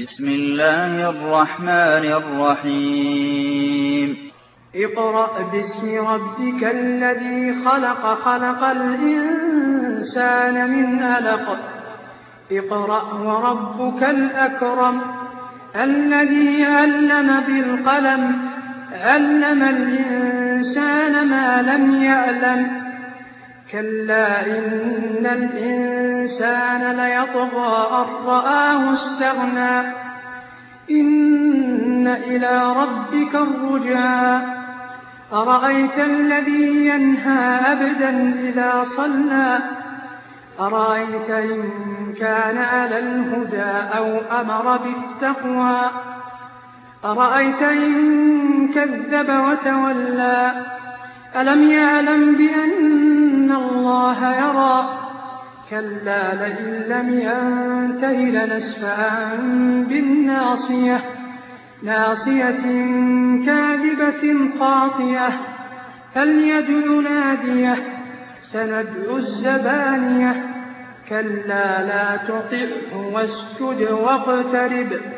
بسم الله الرحمن الرحيم. اقرأ باسم ربك الذي خلق خلق الإنسان من ألق. اقرأ وربك الأكرم الذي علم بالقلم علم الإنسان ما لم يعلم. كلا إن الإنسان ليطغى أن رآه استغنى إن إلى ربك الرجى أرأيت الذي ينهى أبدا إذا صلى أرأيت إن كان على الهدى أو أمر بالتقوى أرأيت إن كذب وتولى ألم يعلم بأن الله يرى. كلا لئن لم ينته لنسفعا بالناصية. ناصية كاذبة خاطئة فليدع ناديه. سندع الزبانية. كلا لا تطعه واسجد واقترب.